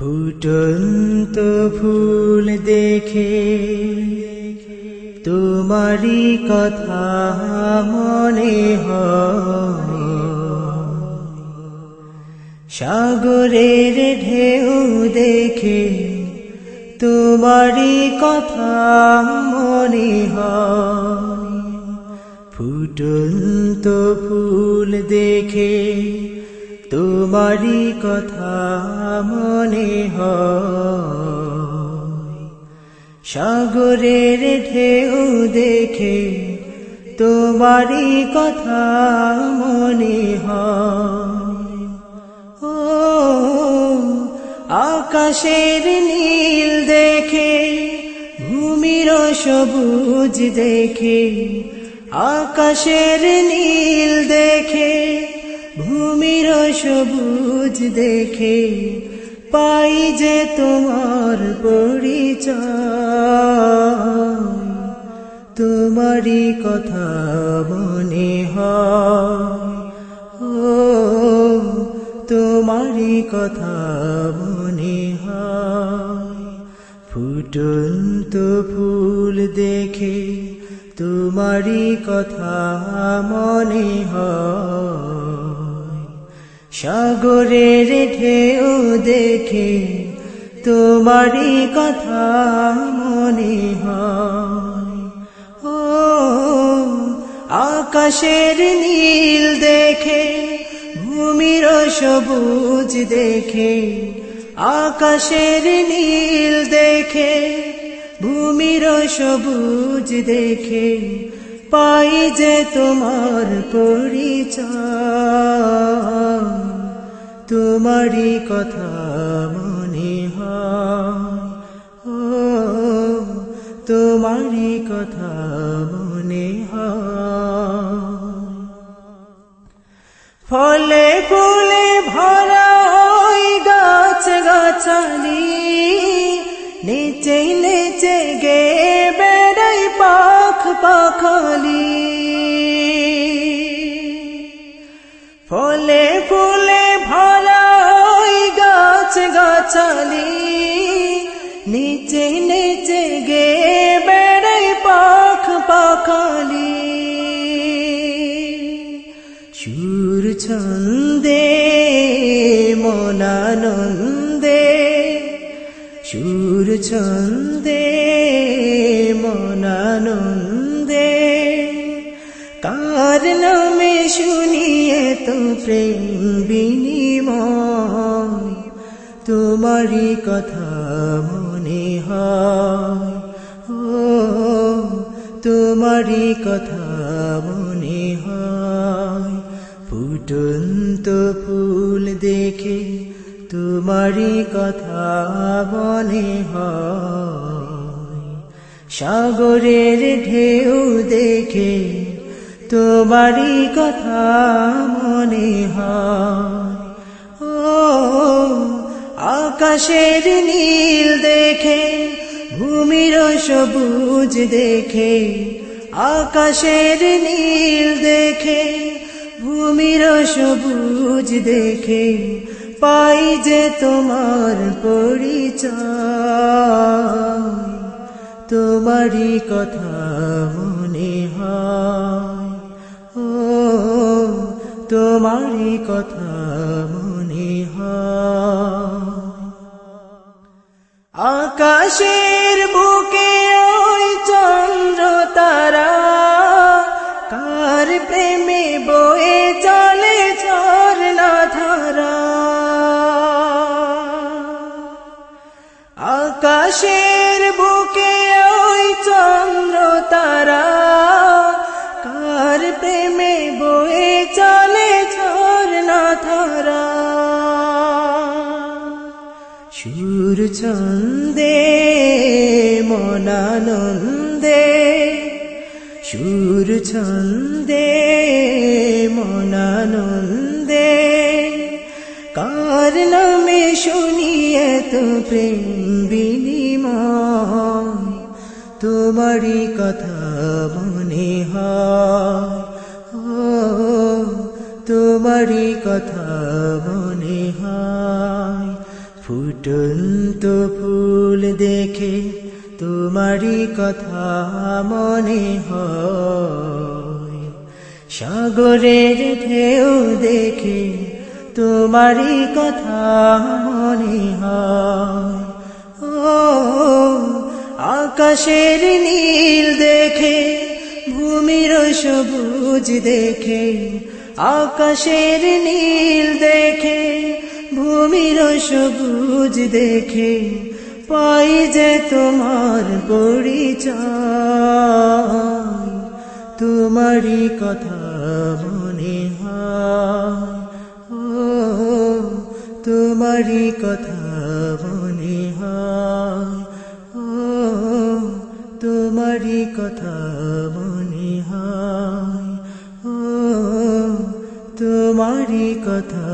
ফুটন্ত ফুল দেখে তোমারই কথা মনে হয়। সাগরের ঢেউ দেখে তোমারই কথা মনে হয়। ফুটন্ত ফুল দেখে তোমারই কথা মনে সাগরের ঢেউ দেখে তোমারই কথা মনে ও, আকাশের নীল দেখে, ভূমির সবুজ দেখে, আকাশের নীল দেখে ভূমির সবুজ দেখে পাই যে তোমার পরিচয়। তোমারই কথা মনে হয়। ও, তোমারই কথা মনে হয়। ফুটন্ত ফুল দেখে তোমারই কথা মনে হয়। সাগরের ঢেউ দেখে তোমারই কথা মনে হয়। ও, আকাশের নীল দেখে, ভূমির সবুজ দেখে, আকাশের নীল দেখে, ভূমির সবুজ দেখে পাই যে তোমার পরিচয়। তোমারই কথা মনে হয়। তোমারই কথা মনে ফলে ফুলে ভরা গাছ গাছালি, নেচে নেচে গে পাখালি। ফলে ফুলে ভরা ওই গাছ গাছালি। নিচে নিচে গে বেড়াই পাখ পাখালি। সুর ছন্দে, মনানন্দে, সুর ছন্দে কার নামে শুনিয়ে তো প্রেম বিনিময়। তোমারই কথা মনে হয়। ও, তোমারই কথা মনে হয়। ফুটন্ত ফুল দেখে তোমারই কথা মনে হয়। সাগরের ঢেউ দেখে তোমারই কথা মনে হয়। ও, আকাশের নীল দেখে, ভূমির সবুজ দেখে, আকাশের নীল দেখে, ভূমির সবুজ দেখে, পাই যে তোমার পরিচয়। তোমারই কথা তোমারই কথা মনে আকাশের বুকে ওই চন্দ্র তারা, কার প্রেমে বয়ে চলে ঝর্ণা ধারা। আকাশের বুকে ওই চন্দ্র তারা, কার প্রেমে সুর ছন্দে মনানন্দে। সুর ছন্দে মনানন্দে। কার নামে শুনিয়ে তো প্রেম বিনিময়? তোমারই কথা মনে ও, তোমারই কথা মনে হয়। ফুটন্ত ফুল দেখে তোমারই কথা মনে হয়। সাগরের ঢেউ দেখে তোমারই কথা মনে হয়। আকাশের নীল দেখে, ভূমির সবুজ দেখে, আকাশের নীল দেখে ভূমির সবুজ দেখে পাই যে তোমার পরিচয়। তোমারই কথা মনে হয়। তোমারই কথা মনে হয়। তোমারই কথা মনে হয়। তোমারই কথা